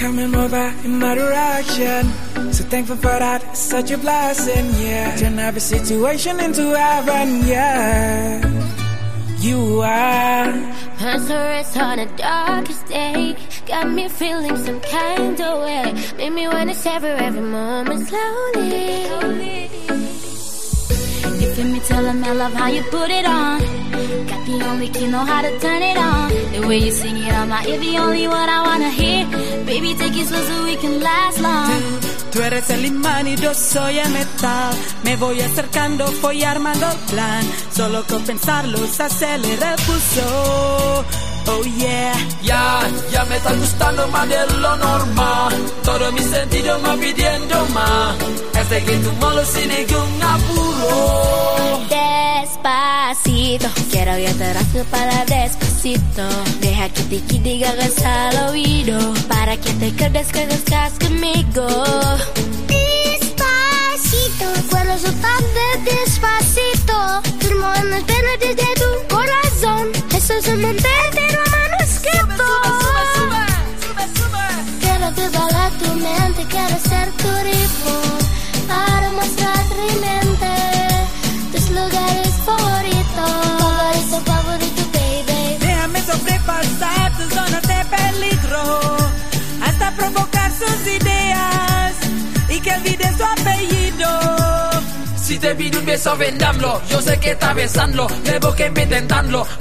coming over in my direction. So thankful for that, it's such a blessing, yeah. Turn every situation into heaven, yeah. You are. Answers on the darkest day. Got me feeling some kind of way. Make me wanna savor every moment slowly. slowly. Feel me? Tell 'em I love how you put it on. Got the only key, know how to turn it on. The way you sing it on my ear, the only one I wanna hear. Baby, take it slow so we can last long. Tú eres el imán y yo soy el metal. Me voy acercando, voy armando el plan. Solo con pensarlo se acelera el pulso. Oh yeah. Ya, ya me está gustando más de lo normal. Todo mi sentido me pidiendo más. Este que tu molo sin ningún apuro. Despacito, quiero yo te para despacito. Deja que te diga al oído. Para que te quedes que estás conmigo. Despacito, cuando tan despacito. Firmo en el pene desde tu corazón. Eso es el mente entero manuscrito. Quiero que tu mente, quiero ser tu apellido. Si te pido un beso, vendámoslo. Yo sé que está besando, debo que me.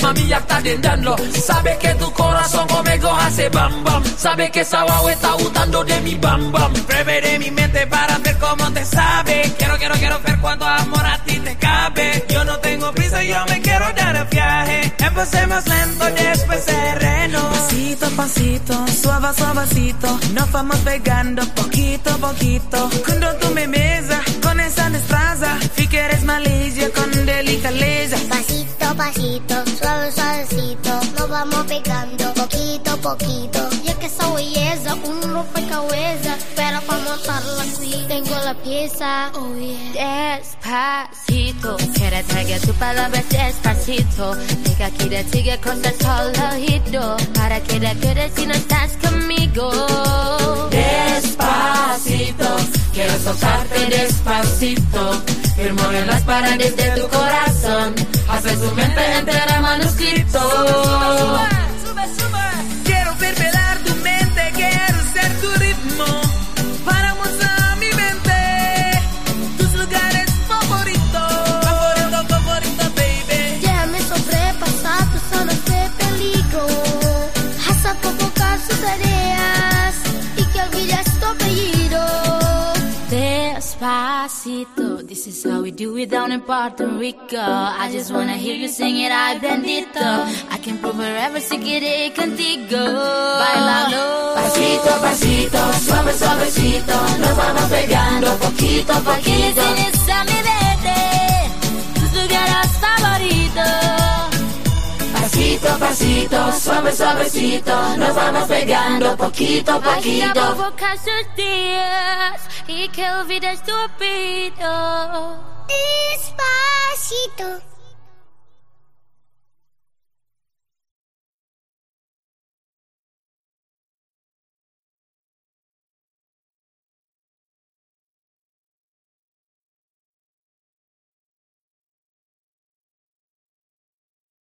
Mami ya está tentando. Sabe que tu corazón conmigo hace bam bam. Sabe que esa guau está gustando de mi bam bam. Preveré mi mente para ver cómo te sabe. Quiero, quiero, quiero ver cuánto amor a ti te cabe. Yo no tengo prisa, yo me quiero dar el viaje. Empecemos lento, después sereno. Pasito a pasito, suave, suavecito. Nos vamos pegando poquito a poquito. Cuando tú me besas con esa destreza. Y que eres malicia con delicadeza. Pasito, pasito, suave, suavecito. Nos vamos pegando poquito a poquito. Y es que esa belleza, un rompecabezas. Tengo la pieza. Oh yeah. Despacito, quiero traer tu palabra despacito. Deja que te siga cosas oído. Para que te quedes si no estás conmigo. Despacito, quiero soltarte despacito. Firmo en las paredes de tu corazón. Hace su mente entera manuscrito. Quiero ver Despacito, this is how we do it down in Puerto Rico. I just wanna hear you sing it, ay bendito. I can prove wherever si quiere contigo. Bailalo. Pasito pasito, suave, suavecito. Nos vamos pegando poquito a poquito. A mi bebé, tus lugares favoritos. Pasito pasito, suave, suavecito. Nos vamos pegando poquito a poquito. provocar sus días y que olvides tu apellido. Despacito.